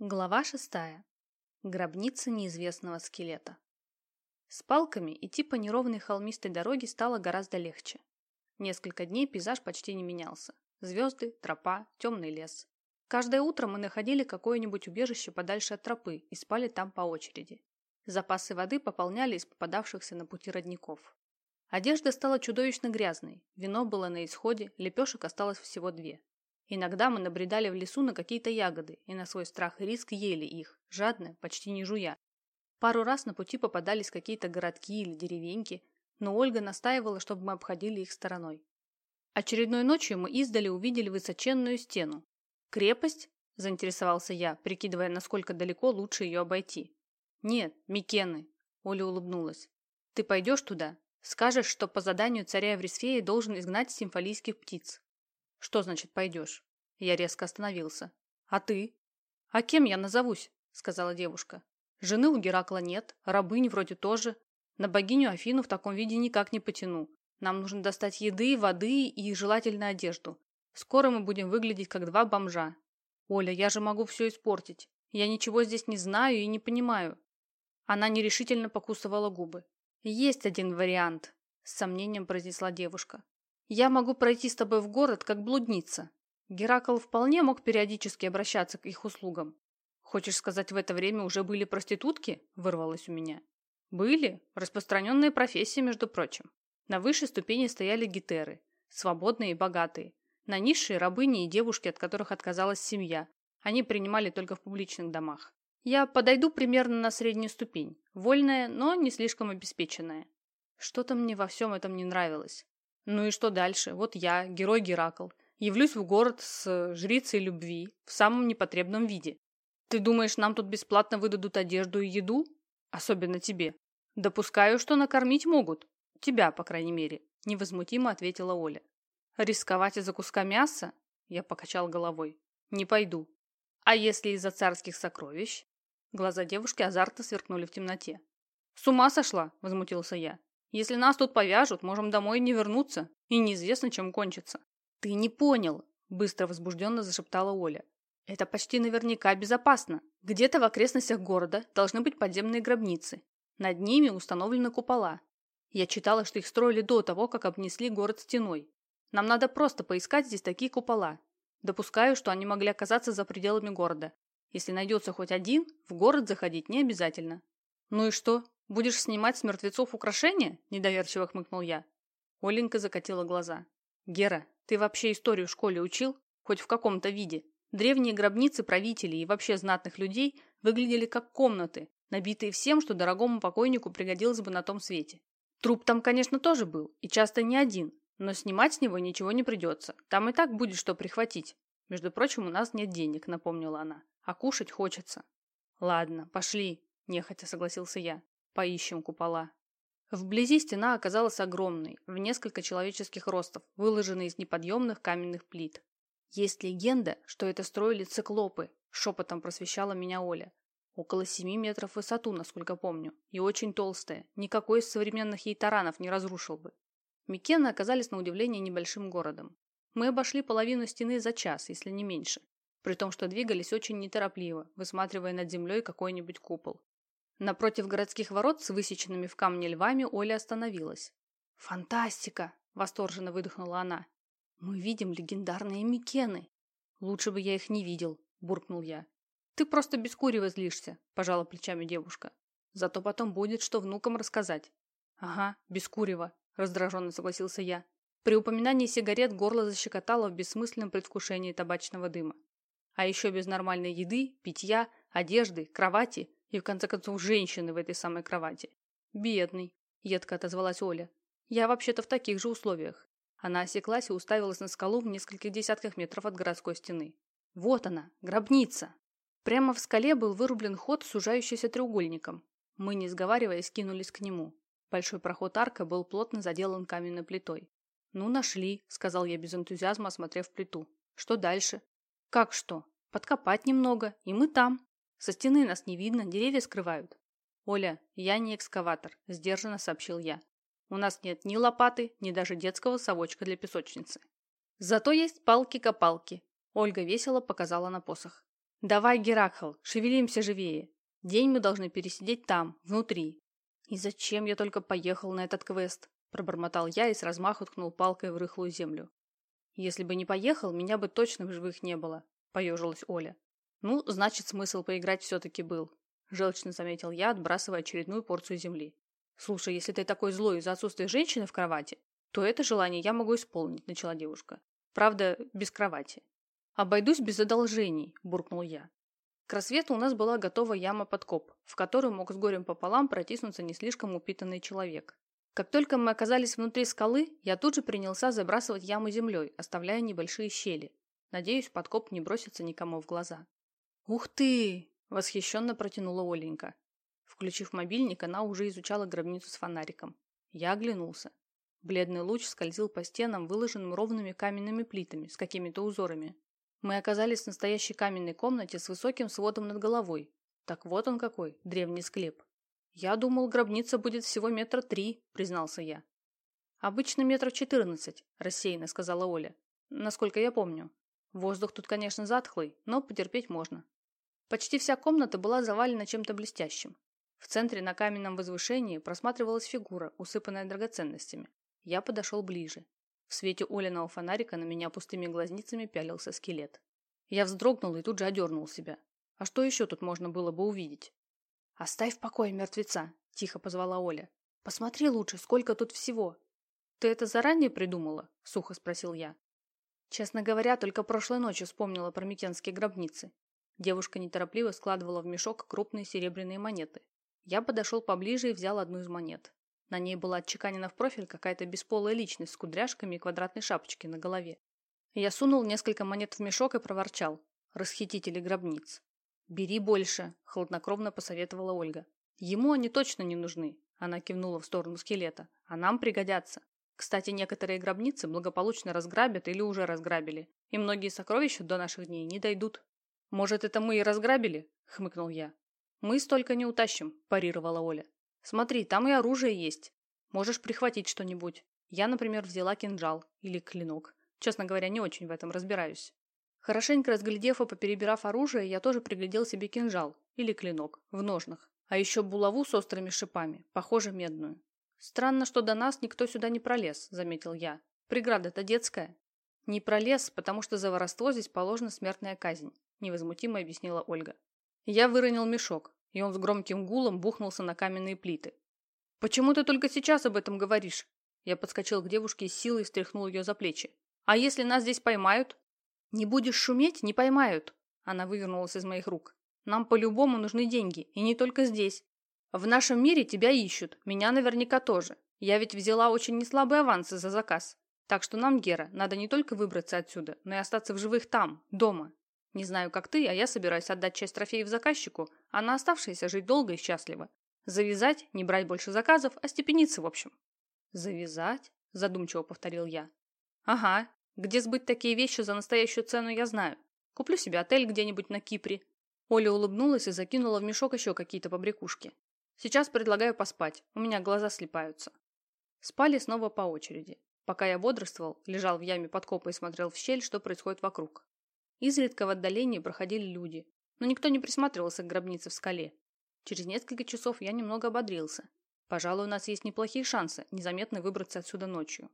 Глава шестая. Гробница неизвестного скелета. С палками идти по неровной холмистой дороге стало гораздо легче. Несколько дней пейзаж почти не менялся. Звезды, тропа, темный лес. Каждое утро мы находили какое-нибудь убежище подальше от тропы и спали там по очереди. Запасы воды пополняли из попадавшихся на пути родников. Одежда стала чудовищно грязной, вино было на исходе, лепешек осталось всего две. Иногда мы набредали в лесу на какие-то ягоды и на свой страх и риск ели их, жадно, почти не жуя. Пару раз на пути попадались какие-то городки или деревеньки, но Ольга настаивала, чтобы мы обходили их стороной. Очередной ночью мы издали увидели высоченную стену. «Крепость?» – заинтересовался я, прикидывая, насколько далеко лучше ее обойти. «Нет, Микены», – Оля улыбнулась. «Ты пойдешь туда? Скажешь, что по заданию царя Еврисфея должен изгнать симфолийских птиц. «Что значит пойдешь?» Я резко остановился. «А ты?» «А кем я назовусь?» сказала девушка. «Жены у Геракла нет, рабынь вроде тоже. На богиню Афину в таком виде никак не потяну. Нам нужно достать еды, воды и желательно одежду. Скоро мы будем выглядеть как два бомжа. Оля, я же могу все испортить. Я ничего здесь не знаю и не понимаю». Она нерешительно покусывала губы. «Есть один вариант», – с сомнением произнесла девушка. Я могу пройти с тобой в город, как блудница. Геракл вполне мог периодически обращаться к их услугам. Хочешь сказать, в это время уже были проститутки? Вырвалось у меня. Были. Распространенная профессия, между прочим. На высшей ступени стояли гетеры. Свободные и богатые. На низшей – рабыни и девушки, от которых отказалась семья. Они принимали только в публичных домах. Я подойду примерно на среднюю ступень. Вольная, но не слишком обеспеченная. Что-то мне во всем этом не нравилось. Ну и что дальше? Вот я, герой Геракл, явлюсь в город с жрицей любви в самом непотребном виде. Ты думаешь, нам тут бесплатно выдадут одежду и еду? Особенно тебе. Допускаю, что накормить могут. Тебя, по крайней мере, невозмутимо ответила Оля. Рисковать из-за куска мяса? Я покачал головой. Не пойду. А если из-за царских сокровищ? Глаза девушки азартно сверкнули в темноте. «С ума сошла!» – возмутился я. Если нас тут повяжут, можем домой не вернуться, и неизвестно, чем кончится». «Ты не понял», – быстро возбужденно зашептала Оля. «Это почти наверняка безопасно. Где-то в окрестностях города должны быть подземные гробницы. Над ними установлены купола. Я читала, что их строили до того, как обнесли город стеной. Нам надо просто поискать здесь такие купола. Допускаю, что они могли оказаться за пределами города. Если найдется хоть один, в город заходить не обязательно. Ну и что? «Будешь снимать с мертвецов украшения?» – недоверчиво хмыкнул я. Оленька закатила глаза. «Гера, ты вообще историю в школе учил? Хоть в каком-то виде? Древние гробницы правителей и вообще знатных людей выглядели как комнаты, набитые всем, что дорогому покойнику пригодилось бы на том свете. Труп там, конечно, тоже был, и часто не один, но снимать с него ничего не придется. Там и так будет что прихватить. Между прочим, у нас нет денег, напомнила она, а кушать хочется. Ладно, пошли, нехотя согласился я. Поищем купола. Вблизи стена оказалась огромной, в несколько человеческих ростов, выложенной из неподъемных каменных плит. Есть легенда, что это строили циклопы, шепотом просвещала меня Оля. Около семи метров в высоту, насколько помню, и очень толстая, никакой из современных ей таранов не разрушил бы. Микены оказались на удивление небольшим городом. Мы обошли половину стены за час, если не меньше, при том, что двигались очень неторопливо, высматривая над землей какой-нибудь купол. Напротив городских ворот с высеченными в камне львами Оля остановилась. «Фантастика!» – восторженно выдохнула она. «Мы видим легендарные Микены!» «Лучше бы я их не видел», – буркнул я. «Ты просто без курева злишься», – пожала плечами девушка. «Зато потом будет, что внукам рассказать». «Ага, без курева», – раздраженно согласился я. При упоминании сигарет горло защекотало в бессмысленном предвкушении табачного дыма. А еще без нормальной еды, питья, одежды, кровати и, в конце концов, женщины в этой самой кровати. «Бедный», — едко отозвалась Оля. «Я вообще-то в таких же условиях». Она осеклась и уставилась на скалу в нескольких десятках метров от городской стены. «Вот она, гробница!» Прямо в скале был вырублен ход, сужающийся треугольником. Мы, не сговариваясь, кинулись к нему. Большой проход арка был плотно заделан каменной плитой. «Ну, нашли», — сказал я без энтузиазма, осмотрев плиту. «Что дальше?» «Как что? Подкопать немного, и мы там». Со стены нас не видно, деревья скрывают. Оля, я не экскаватор, сдержанно сообщил я. У нас нет ни лопаты, ни даже детского совочка для песочницы. Зато есть палки-копалки. Ольга весело показала на посох. «Давай, Геракл, шевелимся живее. День мы должны пересидеть там, внутри». «И зачем я только поехал на этот квест?» Пробормотал я и с размаху ткнул палкой в рыхлую землю. «Если бы не поехал, меня бы точно в живых не было», – поежилась Оля. «Ну, значит, смысл поиграть все-таки был», – желчно заметил я, отбрасывая очередную порцию земли. «Слушай, если ты такой злой из-за отсутствия женщины в кровати, то это желание я могу исполнить», – начала девушка. «Правда, без кровати». «Обойдусь без одолжений», – буркнул я. К рассвету у нас была готова яма-подкоп, в которую мог с горем пополам протиснуться не слишком упитанный человек. Как только мы оказались внутри скалы, я тут же принялся забрасывать яму землей, оставляя небольшие щели. Надеюсь, подкоп не бросится никому в глаза. «Ух ты!» – восхищенно протянула Оленька. Включив мобильник, она уже изучала гробницу с фонариком. Я оглянулся. Бледный луч скользил по стенам, выложенным ровными каменными плитами с какими-то узорами. Мы оказались в настоящей каменной комнате с высоким сводом над головой. Так вот он какой, древний склеп. Я думал, гробница будет всего метра три, признался я. Обычно метров четырнадцать, рассеянно сказала Оля. Насколько я помню. Воздух тут, конечно, затхлый, но потерпеть можно. Почти вся комната была завалена чем-то блестящим. В центре на каменном возвышении просматривалась фигура, усыпанная драгоценностями. Я подошел ближе. В свете Олиного фонарика на меня пустыми глазницами пялился скелет. Я вздрогнул и тут же одернул себя. А что еще тут можно было бы увидеть? «Оставь в покое мертвеца», – тихо позвала Оля. «Посмотри лучше, сколько тут всего». «Ты это заранее придумала?» – сухо спросил я. Честно говоря, только прошлой ночью вспомнила про микенские гробницы. Девушка неторопливо складывала в мешок крупные серебряные монеты. Я подошел поближе и взял одну из монет. На ней была отчеканена в профиль какая-то бесполая личность с кудряшками и квадратной шапочкой на голове. Я сунул несколько монет в мешок и проворчал. Расхитители гробниц. «Бери больше», – хладнокровно посоветовала Ольга. «Ему они точно не нужны», – она кивнула в сторону скелета. «А нам пригодятся. Кстати, некоторые гробницы благополучно разграбят или уже разграбили, и многие сокровища до наших дней не дойдут». «Может, это мы и разграбили?» – хмыкнул я. «Мы столько не утащим», – парировала Оля. Смотри, там и оружие есть. Можешь прихватить что-нибудь. Я, например, взяла кинжал или клинок. Честно говоря, не очень в этом разбираюсь. Хорошенько разглядев и поперебирав оружие, я тоже приглядел себе кинжал или клинок в ножнах, а еще булаву с острыми шипами, похоже, медную. Странно, что до нас никто сюда не пролез, заметил я. Преграда-то детская. Не пролез, потому что за воровство здесь положена смертная казнь, невозмутимо объяснила Ольга. Я выронил мешок и он с громким гулом бухнулся на каменные плиты. «Почему ты только сейчас об этом говоришь?» Я подскочил к девушке и силой встряхнул ее за плечи. «А если нас здесь поймают?» «Не будешь шуметь, не поймают!» Она вывернулась из моих рук. «Нам по-любому нужны деньги, и не только здесь. В нашем мире тебя ищут, меня наверняка тоже. Я ведь взяла очень неслабые авансы за заказ. Так что нам, Гера, надо не только выбраться отсюда, но и остаться в живых там, дома. Не знаю, как ты, а я собираюсь отдать часть трофеев заказчику, а на оставшиеся жить долго и счастливо. Завязать, не брать больше заказов, а степениться, в общем. Завязать? Задумчиво повторил я. Ага, где сбыть такие вещи за настоящую цену, я знаю. Куплю себе отель где-нибудь на Кипре. Оля улыбнулась и закинула в мешок еще какие-то побрякушки. Сейчас предлагаю поспать, у меня глаза слепаются. Спали снова по очереди. Пока я бодрствовал, лежал в яме подкопа и смотрел в щель, что происходит вокруг. Изредка в отдалении проходили люди, но никто не присматривался к гробнице в скале. Через несколько часов я немного ободрился. Пожалуй, у нас есть неплохие шансы незаметно выбраться отсюда ночью.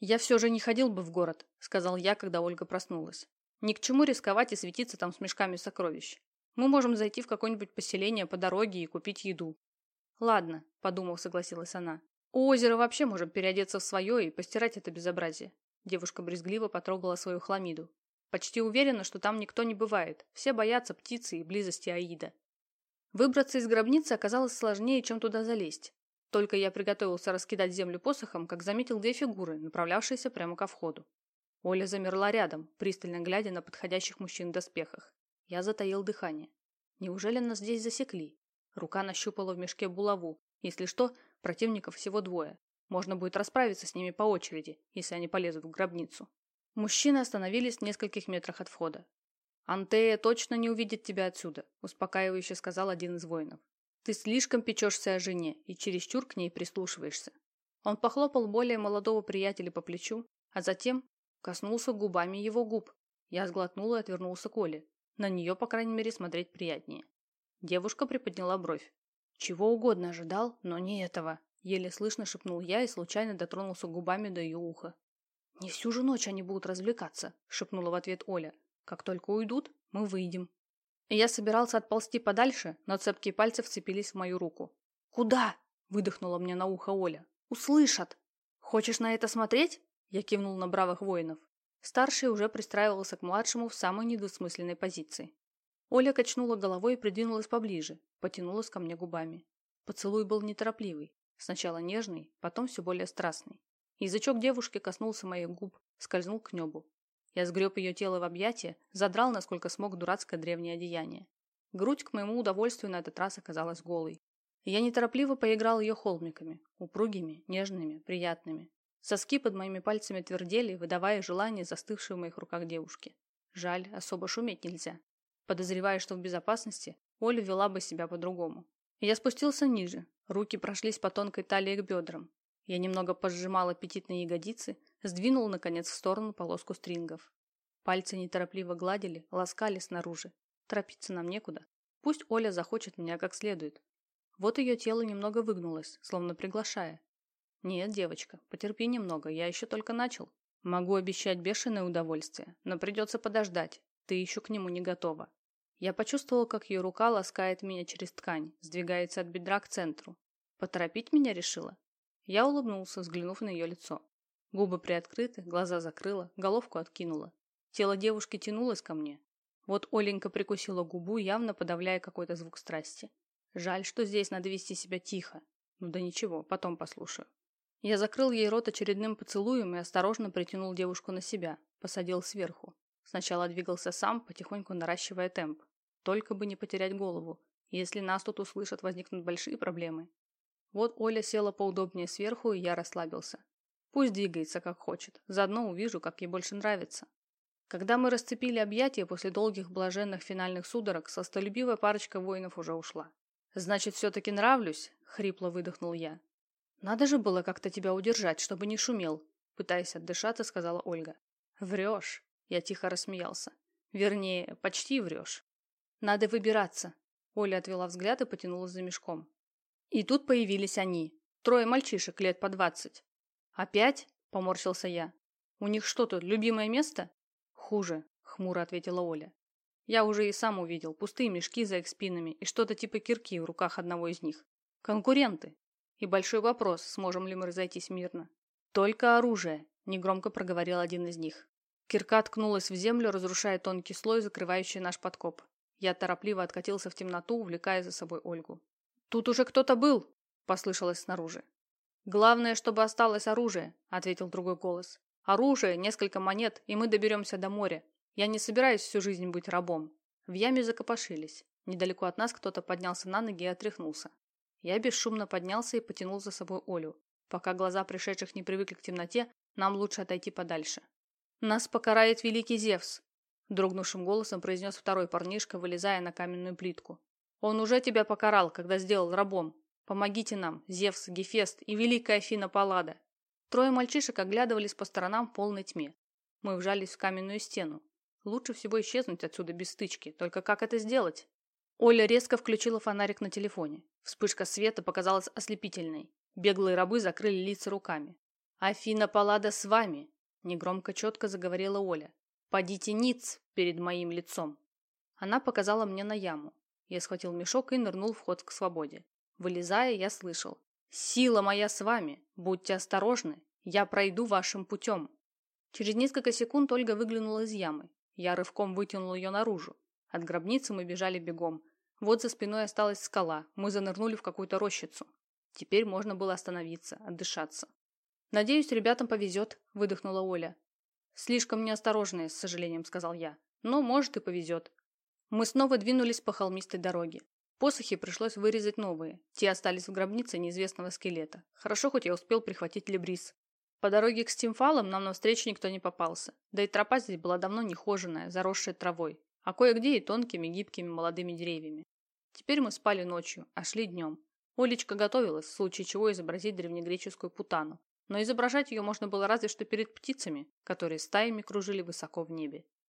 «Я все же не ходил бы в город», — сказал я, когда Ольга проснулась. «Ни к чему рисковать и светиться там с мешками сокровищ. Мы можем зайти в какое-нибудь поселение по дороге и купить еду». «Ладно», — подумав, согласилась она. «У озера вообще можем переодеться в свое и постирать это безобразие». Девушка брезгливо потрогала свою хламиду. Почти уверена, что там никто не бывает. Все боятся птицы и близости Аида. Выбраться из гробницы оказалось сложнее, чем туда залезть. Только я приготовился раскидать землю посохом, как заметил две фигуры, направлявшиеся прямо ко входу. Оля замерла рядом, пристально глядя на подходящих мужчин в доспехах. Я затаил дыхание. Неужели нас здесь засекли? Рука нащупала в мешке булаву. Если что, противников всего двое. Можно будет расправиться с ними по очереди, если они полезут в гробницу. Мужчины остановились в нескольких метрах от входа. «Антея точно не увидит тебя отсюда», – успокаивающе сказал один из воинов. «Ты слишком печешься о жене и чересчур к ней прислушиваешься». Он похлопал более молодого приятеля по плечу, а затем коснулся губами его губ. Я сглотнул и отвернулся к Оле. На нее, по крайней мере, смотреть приятнее. Девушка приподняла бровь. Чего угодно ожидал, но не этого. Еле слышно шепнул я и случайно дотронулся губами до ее уха. «Не всю же ночь они будут развлекаться», — шепнула в ответ Оля. «Как только уйдут, мы выйдем». Я собирался отползти подальше, но цепкие пальцы вцепились в мою руку. «Куда?» – выдохнула мне на ухо Оля. «Услышат!» «Хочешь на это смотреть?» – я кивнул на бравых воинов. Старший уже пристраивался к младшему в самой недвусмысленной позиции. Оля качнула головой и придвинулась поближе, потянулась ко мне губами. Поцелуй был неторопливый, сначала нежный, потом все более страстный. Язычок девушки коснулся моих губ, скользнул к небу. Я сгреб ее тело в объятия, задрал, насколько смог, дурацкое древнее одеяние. Грудь, к моему удовольствию, на этот раз оказалась голой. Я неторопливо поиграл ее холмиками, упругими, нежными, приятными. Соски под моими пальцами твердели, выдавая желание застывшей в моих руках девушки. Жаль, особо шуметь нельзя. Подозревая, что в безопасности, Оля вела бы себя по-другому. Я спустился ниже, руки прошлись по тонкой талии к бедрам. Я немного пожимал аппетитные ягодицы, сдвинул, наконец, в сторону полоску стрингов. Пальцы неторопливо гладили, ласкали снаружи. Торопиться нам некуда. Пусть Оля захочет меня как следует. Вот ее тело немного выгнулось, словно приглашая. Нет, девочка, потерпи немного, я еще только начал. Могу обещать бешеное удовольствие, но придется подождать. Ты еще к нему не готова. Я почувствовал, как ее рука ласкает меня через ткань, сдвигается от бедра к центру. Поторопить меня решила? Я улыбнулся, взглянув на ее лицо. Губы приоткрыты, глаза закрыла, головку откинула. Тело девушки тянулось ко мне. Вот Оленька прикусила губу, явно подавляя какой-то звук страсти. Жаль, что здесь надо вести себя тихо. Ну да ничего, потом послушаю. Я закрыл ей рот очередным поцелуем и осторожно притянул девушку на себя, посадил сверху. Сначала двигался сам, потихоньку наращивая темп. Только бы не потерять голову. Если нас тут услышат, возникнут большие проблемы. Вот Оля села поудобнее сверху, и я расслабился. Пусть двигается, как хочет. Заодно увижу, как ей больше нравится. Когда мы расцепили объятия после долгих блаженных финальных судорог, состолюбивая парочка воинов уже ушла. «Значит, все-таки нравлюсь?» — хрипло выдохнул я. «Надо же было как-то тебя удержать, чтобы не шумел», — пытаясь отдышаться, сказала Ольга. «Врешь», — я тихо рассмеялся. «Вернее, почти врешь». «Надо выбираться», — Оля отвела взгляд и потянулась за мешком. И тут появились они. Трое мальчишек лет по двадцать. «Опять?» – поморщился я. «У них что тут, любимое место?» «Хуже», – хмуро ответила Оля. Я уже и сам увидел пустые мешки за их спинами и что-то типа кирки в руках одного из них. Конкуренты. И большой вопрос, сможем ли мы разойтись мирно. «Только оружие», – негромко проговорил один из них. Кирка ткнулась в землю, разрушая тонкий слой, закрывающий наш подкоп. Я торопливо откатился в темноту, увлекая за собой Ольгу. «Тут уже кто-то был!» – послышалось снаружи. «Главное, чтобы осталось оружие», – ответил другой голос. «Оружие, несколько монет, и мы доберемся до моря. Я не собираюсь всю жизнь быть рабом». В яме закопошились. Недалеко от нас кто-то поднялся на ноги и отряхнулся. Я бесшумно поднялся и потянул за собой Олю. Пока глаза пришедших не привыкли к темноте, нам лучше отойти подальше. «Нас покарает великий Зевс», – дрогнувшим голосом произнес второй парнишка, вылезая на каменную плитку. Он уже тебя покарал, когда сделал рабом. Помогите нам, Зевс, Гефест и Великая Афина Паллада. Трое мальчишек оглядывались по сторонам в полной тьме. Мы вжались в каменную стену. Лучше всего исчезнуть отсюда без стычки. Только как это сделать? Оля резко включила фонарик на телефоне. Вспышка света показалась ослепительной. Беглые рабы закрыли лица руками. «Афина Паллада с вами!» Негромко четко заговорила Оля. «Подите ниц перед моим лицом!» Она показала мне на яму. Я схватил мешок и нырнул в ход к свободе. Вылезая, я слышал. «Сила моя с вами! Будьте осторожны! Я пройду вашим путем!» Через несколько секунд Ольга выглянула из ямы. Я рывком вытянул ее наружу. От гробницы мы бежали бегом. Вот за спиной осталась скала. Мы занырнули в какую-то рощицу. Теперь можно было остановиться, отдышаться. «Надеюсь, ребятам повезет», – выдохнула Оля. «Слишком неосторожные», – с сожалением сказал я. «Но, может, и повезет. Мы снова двинулись по холмистой дороге. Посохи пришлось вырезать новые. Те остались в гробнице неизвестного скелета. Хорошо, хоть я успел прихватить лебрис. По дороге к стимфалам нам навстречу никто не попался. Да и тропа здесь была давно нехоженная, заросшая травой. А кое-где и тонкими, гибкими молодыми деревьями. Теперь мы спали ночью, а шли днем. Олечка готовилась, в случае чего изобразить древнегреческую путану. Но изображать ее можно было разве что перед птицами, которые стаями кружили высоко в небе.